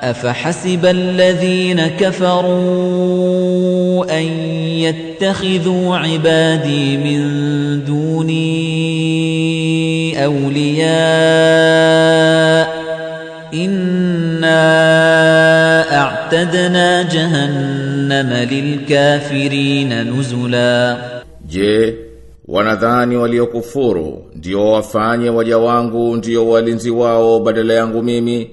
أفحسب الذين كفروا أن يتخذوا عبادي من دوني أولياء إنا أعتدنا جهنم للكافرين نزلا Je, wanadhani waliokufuru ndio wafanye waja wangu ndio walinzi wao badala yangu mimi?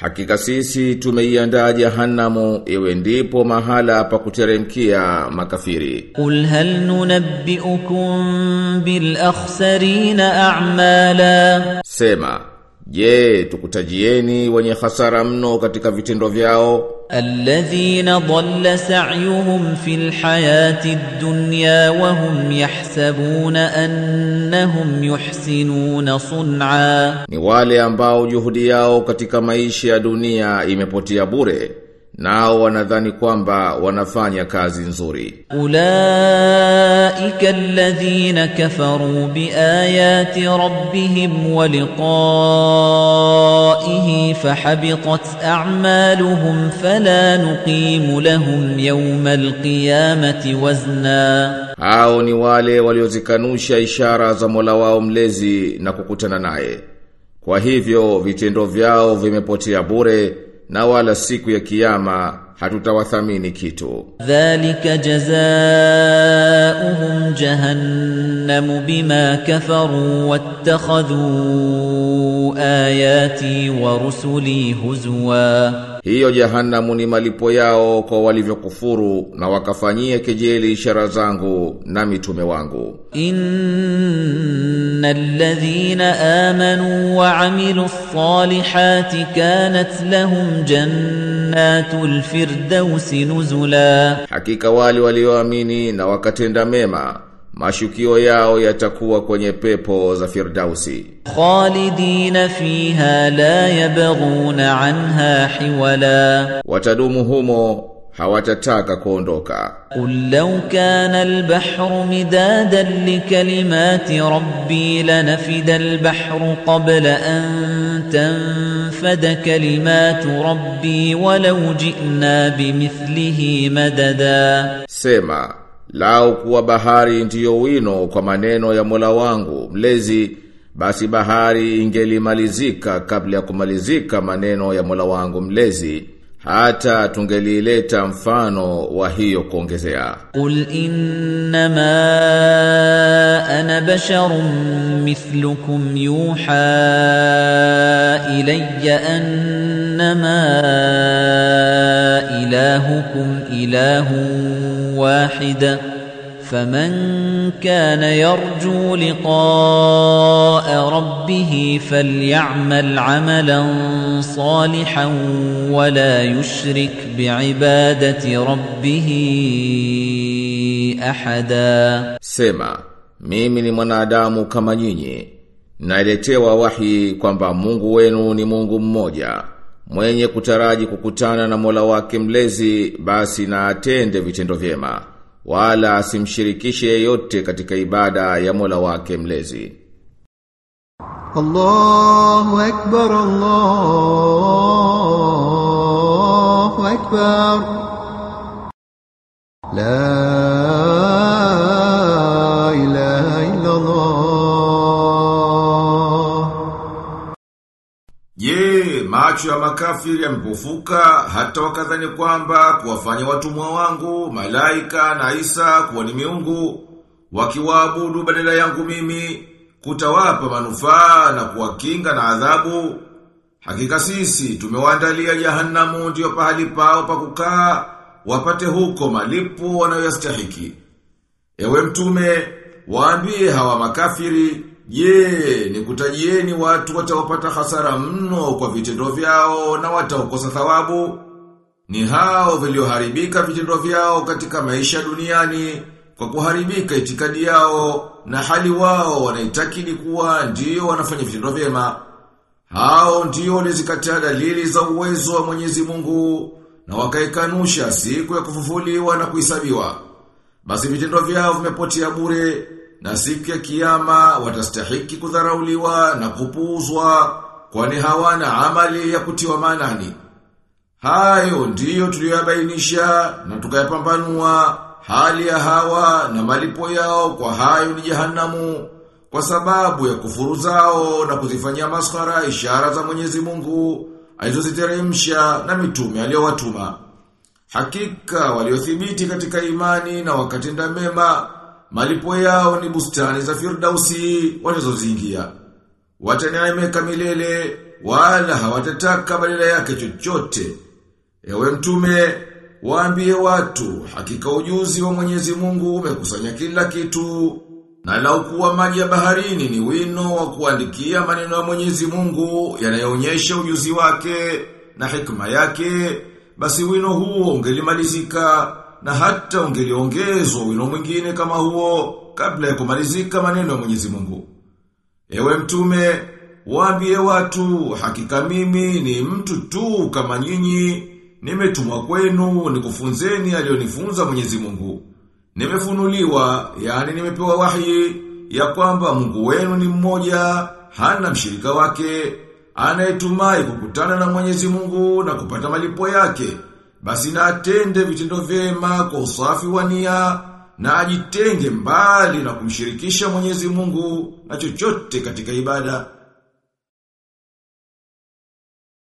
Hakika sisi tumeiandaa jahannamu iwe ndipo mahala pa kuteremkia makafiri. Qul hal nunabbiukum bil akhsarin a'mala, sema je, tukutajieni wenye hasara mno katika vitendo vyao. الذين ضل سعيهم في الحياة الدنيا وهم يحسبون أنهم يحسنون صنعا. Ni wale ambao juhudi yao katika maisha ya dunia imepotia bure nao wanadhani kwamba wanafanya kazi nzuri. Ulaika alladhina kafaru biayati rabbihim wa liqa'ihi fahabitat a'maluhum fala nuqimu lahum yawma alqiyamati wazna, hao ni wale waliozikanusha ishara za Mola wao mlezi na kukutana naye, kwa hivyo vitendo vyao vimepotea bure na wala siku ya kiyama hatutawathamini kitu. ذلك جزاؤهم جهنم بما كفروا واتخذوا آياتي ورسلي هزوا Hiyo jahannamu ni malipo yao kwa walivyokufuru na wakafanyia kejeli ishara zangu na mitume wangu. Innal ladhina amanu wa amilu ssalihati kanat lahum jannatu firdausi nuzula. Hakika wale walioamini na wakatenda mema mashukio yao yatakuwa kwenye pepo za Firdausi. Khalidina fiha la yabghuna anha hiwala, watadumu humo hawatataka kuondoka. Qul law kana al-bahru midadan li kalimati rabbi lanafida al-bahru qabla an tanfada kalimatu rabbi walau ji'na bimithlihi madada, sema Lau kuwa bahari ndiyo wino kwa maneno ya Mola wangu mlezi, basi bahari ingelimalizika kabla ya kumalizika maneno ya Mola wangu mlezi hata tungelileta mfano wa hiyo kuongezea. Qul innama ana basharun mithlukum yuha ilayya annama إلهكم إله واحد فمن كان يرجو لقاء ربه فليعمل عملا صالحا ولا يشرك بعبادة ربه أحدا. سيما mimi ni mwanadamu kama nyinyi naletewa wahi kwamba Mungu wenu ni Mungu Mwenye kutaraji kukutana na Mola wake mlezi basi na atende vitendo vyema wala asimshirikishe yeyote katika ibada ya Mola wake mlezi. Allahu akbar Allahu akbar La macho ya makafiri yamepofuka hata wakadhani kwamba kuwafanya watumwa wangu, malaika na Isa kuwa ni miungu, wakiwaabudu badala yangu mimi, kutawapa manufaa na kuwakinga na adhabu. Hakika sisi tumewaandalia jahanamu ndio pahali pao pa kukaa, wapate huko malipo wanayoyastahiki. Ewe mtume, waambie hawa makafiri, je, nikutajieni watu watawapata hasara mno kwa vitendo vyao na wataokosa thawabu? Ni hao vilioharibika vitendo vyao katika maisha duniani kwa kuharibika itikadi yao na hali wao wanaitakidi kuwa ndio wanafanya vitendo vyema. Hao ndio walizikataa dalili za uwezo wa Mwenyezi Mungu na wakaikanusha siku ya kufufuliwa na kuhesabiwa. Basi vitendo vyao vimepotea bure na siku ya kiyama watastahiki kudharauliwa na kupuuzwa kwani hawana amali ya kutiwa maanani. Hayo ndiyo tuliyoyabainisha na tukayapambanua hali ya hawa na malipo yao kwa hayo ni jehanamu kwa sababu ya kufuru zao na kuzifanyia maskhara ishara za Mwenyezi Mungu alizoziteremsha na mitume aliyowatuma. Hakika waliothibiti katika imani na wakatenda mema malipo yao ni bustani za Firdausi watazoziingia. Wataneemeka milele wala hawatataka badala yake chochote. Ewe mtume, waambie watu, hakika ujuzi wa Mwenyezi Mungu umekusanya kila kitu. Na lau kuwa maji ya baharini ni wino wa kuandikia maneno ya Mwenyezi Mungu yanayoonyesha ujuzi wake na hikma yake, basi wino huo ungelimalizika na hata ungeliongezwa wino mwingine kama huo kabla ya kumalizika maneno ya Mwenyezi Mungu. Ewe mtume, waambie watu, hakika mimi ni mtu tu kama nyinyi, nimetumwa kwenu nikufunzeni aliyonifunza Mwenyezi Mungu. Nimefunuliwa, yani nimepewa wahi ya kwamba Mungu wenu ni mmoja, hana mshirika wake, anayetumai kukutana na Mwenyezi Mungu na kupata malipo yake. Basi na atende vitendo vyema kwa usafi wa nia na ajitenge mbali na kumshirikisha Mwenyezi Mungu na chochote katika ibada.